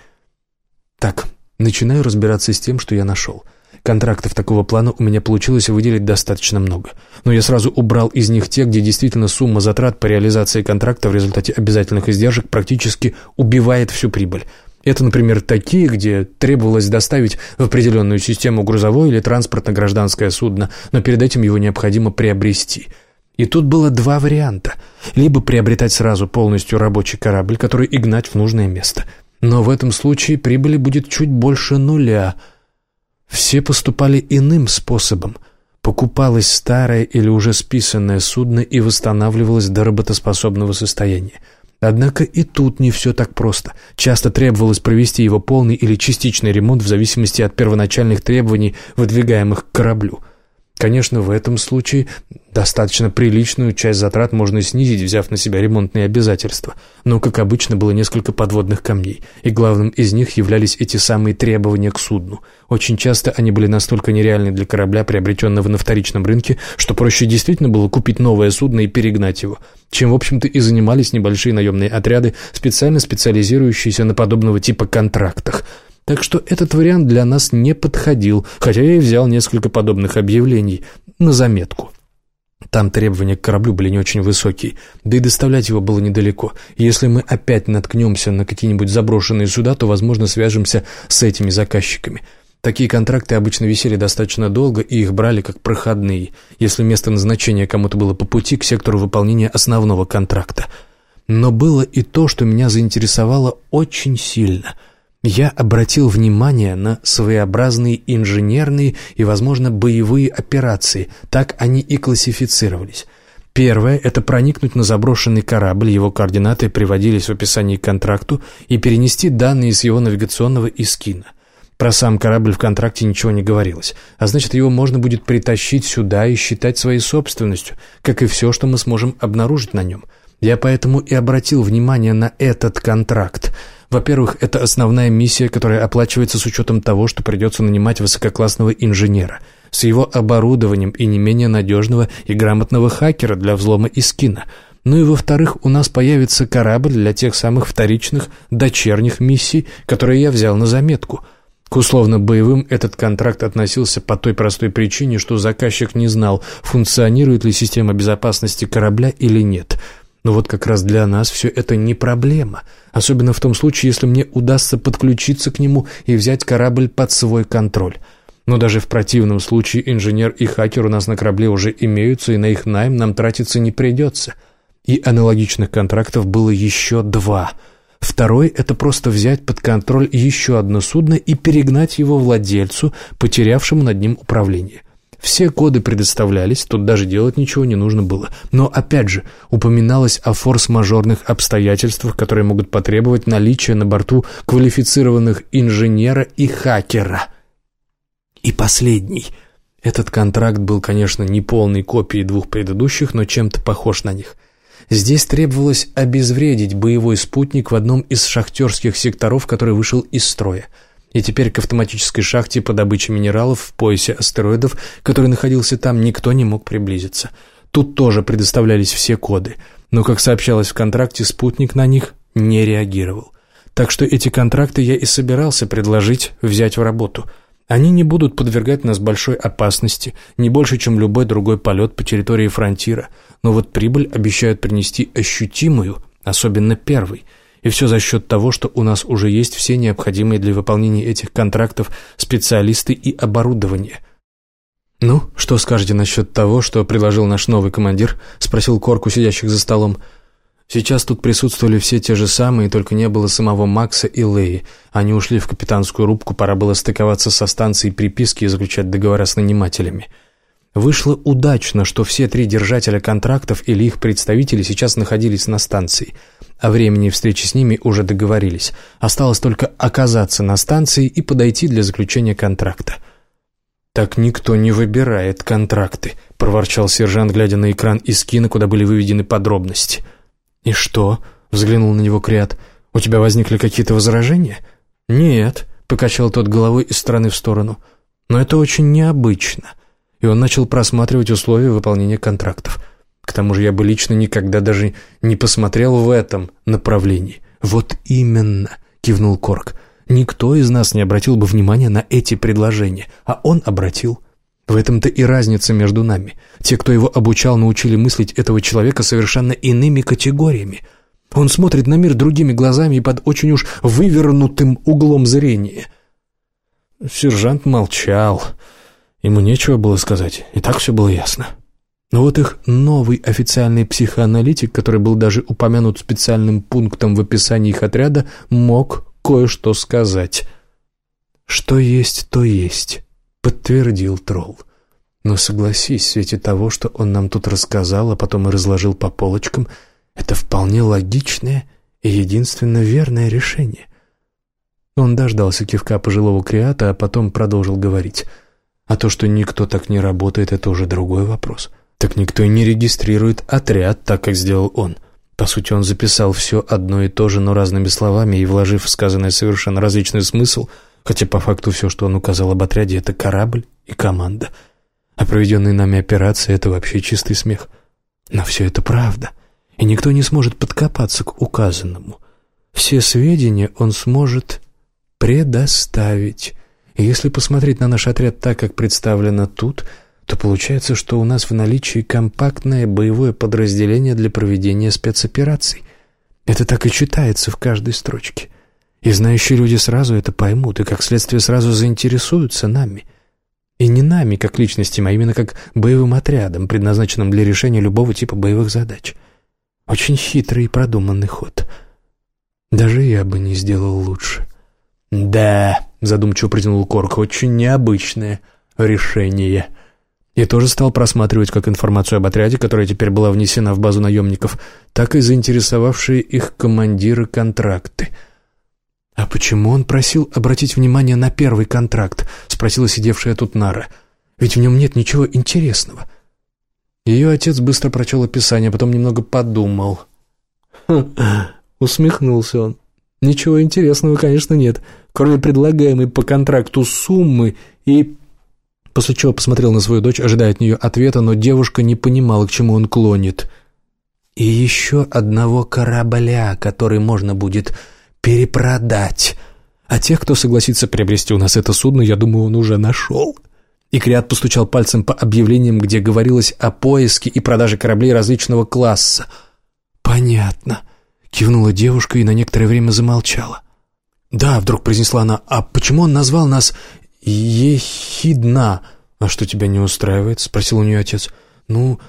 Speaker 1: Так, начинаю разбираться с тем, что я нашел. Контрактов такого плана у меня получилось выделить достаточно много. Но я сразу убрал из них те, где действительно сумма затрат по реализации контракта в результате обязательных издержек практически убивает всю прибыль. Это, например, такие, где требовалось доставить в определенную систему грузовое или транспортно-гражданское судно, но перед этим его необходимо приобрести. И тут было два варианта. Либо приобретать сразу полностью рабочий корабль, который и гнать в нужное место. Но в этом случае прибыли будет чуть больше нуля – все поступали иным способом. Покупалось старое или уже списанное судно и восстанавливалось до работоспособного состояния. Однако и тут не все так просто. Часто требовалось провести его полный или частичный ремонт в зависимости от первоначальных требований, выдвигаемых к кораблю – Конечно, в этом случае достаточно приличную часть затрат можно снизить, взяв на себя ремонтные обязательства. Но, как обычно, было несколько подводных камней, и главным из них являлись эти самые требования к судну. Очень часто они были настолько нереальны для корабля, приобретенного на вторичном рынке, что проще действительно было купить новое судно и перегнать его, чем, в общем-то, и занимались небольшие наемные отряды, специально специализирующиеся на подобного типа контрактах – так что этот вариант для нас не подходил, хотя я и взял несколько подобных объявлений на заметку. Там требования к кораблю были не очень высокие, да и доставлять его было недалеко. если мы опять наткнемся на какие-нибудь заброшенные суда, то, возможно, свяжемся с этими заказчиками. Такие контракты обычно висели достаточно долго, и их брали как проходные, если место назначения кому-то было по пути к сектору выполнения основного контракта. Но было и то, что меня заинтересовало очень сильно – я обратил внимание на своеобразные инженерные и, возможно, боевые операции, так они и классифицировались. Первое – это проникнуть на заброшенный корабль, его координаты приводились в описании к контракту, и перенести данные из его навигационного искина. Про сам корабль в контракте ничего не говорилось, а значит, его можно будет притащить сюда и считать своей собственностью, как и все, что мы сможем обнаружить на нем. Я поэтому и обратил внимание на этот контракт – во-первых, это основная миссия, которая оплачивается с учетом того, что придется нанимать высококлассного инженера, с его оборудованием и не менее надежного и грамотного хакера для взлома Искина. Ну и во-вторых, у нас появится корабль для тех самых вторичных, дочерних миссий, которые я взял на заметку – к условно-боевым этот контракт относился по той простой причине, что заказчик не знал, функционирует ли система безопасности корабля или нет – но вот как раз для нас все это не проблема, особенно в том случае, если мне удастся подключиться к нему и взять корабль под свой контроль. Но даже в противном случае инженер и хакер у нас на корабле уже имеются, и на их найм нам тратиться не придется. И аналогичных контрактов было еще два. Второй – это просто взять под контроль еще одно судно и перегнать его владельцу, потерявшему над ним управление. Все коды предоставлялись, тут даже делать ничего не нужно было. Но, опять же, упоминалось о форс-мажорных обстоятельствах, которые могут потребовать наличия на борту квалифицированных инженера и хакера. И последний. Этот контракт был, конечно, не полной копией двух предыдущих, но чем-то похож на них. Здесь требовалось обезвредить боевой спутник в одном из шахтерских секторов, который вышел из строя – и теперь к автоматической шахте по добыче минералов в поясе астероидов, который находился там, никто не мог приблизиться. Тут тоже предоставлялись все коды, но, как сообщалось в контракте, спутник на них не реагировал. Так что эти контракты я и собирался предложить взять в работу. Они не будут подвергать нас большой опасности, не больше, чем любой другой полет по территории фронтира, но вот прибыль обещают принести ощутимую, особенно первый – и все за счет того, что у нас уже есть все необходимые для выполнения этих контрактов специалисты и оборудование. «Ну, что скажете насчет того, что предложил наш новый командир?» — спросил Корку, сидящих за столом. Сейчас тут присутствовали все те же самые, только не было самого Макса и Леи. Они ушли в капитанскую рубку, пора было стыковаться со станцией приписки и заключать договора с нанимателями. Вышло удачно, что все три держателя контрактов или их представители сейчас находились на станции. О времени встречи с ними уже договорились. Осталось только оказаться на станции и подойти для заключения контракта. «Так никто не выбирает контракты», — проворчал сержант, глядя на экран из кино, куда были выведены подробности. «И что?» — взглянул на него Криат. «У тебя возникли какие-то возражения?» «Нет», — покачал тот головой из стороны в сторону. «Но это очень необычно и он начал просматривать условия выполнения контрактов. К тому же я бы лично никогда даже не посмотрел в этом направлении. «Вот именно», — кивнул Корк. Никто из нас не обратил бы внимания на эти предложения, а он обратил. В этом-то и разница между нами. Те, кто его обучал, научили мыслить этого человека совершенно иными категориями. Он смотрит на мир другими глазами и под очень уж вывернутым углом зрения. Сержант молчал. Ему нечего было сказать, и так все было ясно. Но вот их новый официальный психоаналитик, который был даже упомянут специальным пунктом в описании их отряда, мог кое-что сказать. «Что есть, то есть», — подтвердил Тролл. «Но согласись, в свете того, что он нам тут рассказал, а потом и разложил по полочкам, это вполне логичное и единственно верное решение». Он дождался кивка пожилого креата, а потом продолжил говорить. «А то, что никто так не работает, это уже другой вопрос». Так никто и не регистрирует отряд, так как сделал он. По сути, он записал все одно и то же, но разными словами и вложив в сказанное совершенно различный смысл, хотя по факту все, что он указал об отряде, это корабль и команда. А проведенные нами операции — это вообще чистый смех. Но все это правда, и никто не сможет подкопаться к указанному. Все сведения он сможет предоставить. Если посмотреть на наш отряд так, как представлено тут — то получается, что у нас в наличии компактное боевое подразделение для проведения спецопераций. Это так и читается в каждой строчке. И знающие люди сразу это поймут, и как следствие сразу заинтересуются нами. И не нами, как личностями, а именно как боевым отрядом, предназначенным для решения любого типа боевых задач. Очень хитрый и продуманный ход. Даже я бы не сделал лучше. «Да», — задумчиво протянул Корк, — «очень необычное решение». И тоже стал просматривать как информацию об отряде, которая теперь была внесена в базу наемников, так и заинтересовавшие их командиры контракты. «А почему он просил обратить внимание на первый контракт?» — спросила сидевшая тут Нара. «Ведь в нем нет ничего интересного». Ее отец быстро прочел описание, потом немного подумал. «Хм, усмехнулся он. «Ничего интересного, конечно, нет, кроме предлагаемой по контракту суммы и После чего посмотрел на свою дочь, ожидая от нее ответа, но девушка не понимала, к чему он клонит. «И еще одного корабля, который можно будет перепродать. А тех, кто согласится приобрести у нас это судно, я думаю, он уже нашел». И Криат постучал пальцем по объявлениям, где говорилось о поиске и продаже кораблей различного класса. «Понятно», — кивнула девушка и на некоторое время замолчала. «Да», — вдруг произнесла она, — «а почему он назвал нас «Ехидна». «А что тебя не устраивает?» — спросил у нее отец. «Ну,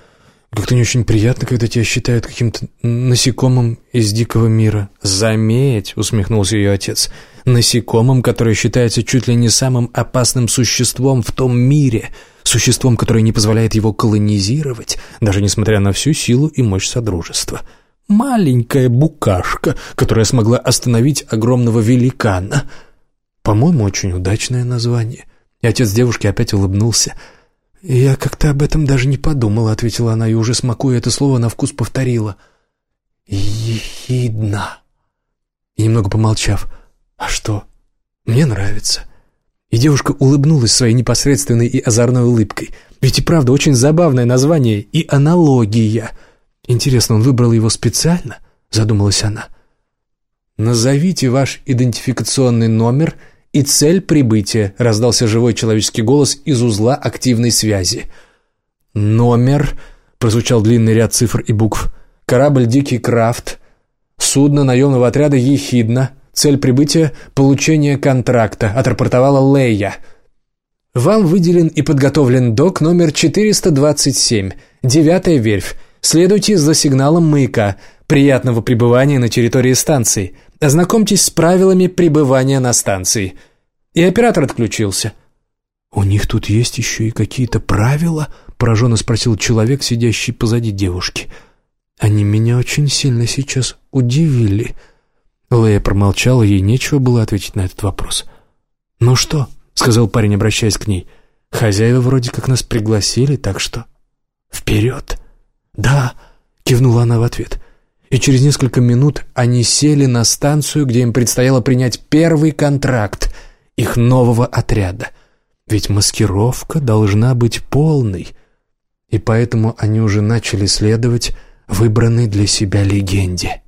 Speaker 1: как-то не очень приятно, когда тебя считают каким-то насекомым из дикого мира». «Заметь», — усмехнулся ее отец, — «насекомым, которое считается чуть ли не самым опасным существом в том мире, существом, которое не позволяет его колонизировать, даже несмотря на всю силу и мощь Содружества». Маленькая букашка, которая смогла остановить огромного великана — по-моему, очень удачное название. И отец девушки опять улыбнулся. «Я как-то об этом даже не подумала», — ответила она, и уже смакуя это слово, на вкус повторила. «Ехидна». И немного помолчав, «А что? Мне нравится». И девушка улыбнулась своей непосредственной и озорной улыбкой. Ведь и правда очень забавное название и аналогия. Интересно, он выбрал его специально? Задумалась она. «Назовите ваш идентификационный номер и цель прибытия», — раздался живой человеческий голос из узла активной связи. «Номер», — прозвучал длинный ряд цифр и букв, «корабль «Дикий Крафт», судно наемного отряда «Ехидна», цель прибытия — получение контракта», — отрапортовала Лея. «Вам выделен и подготовлен док номер 427, девятая верфь. Следуйте за сигналом маяка. Приятного пребывания на территории станции. Ознакомьтесь с правилами пребывания на станции». И оператор отключился. «У них тут есть еще и какие-то правила?» — пораженно спросил человек, сидящий позади девушки. «Они меня очень сильно сейчас удивили». Лея промолчала, ей нечего было ответить на этот вопрос. «Ну что?» — сказал парень, обращаясь к ней. «Хозяева вроде как нас пригласили, так что...» «Вперед!» «Да!» — кивнула она в ответ и через несколько минут они сели на станцию, где им предстояло принять первый контракт их нового отряда. Ведь маскировка должна быть полной, и поэтому они уже начали следовать выбранной для себя легенде.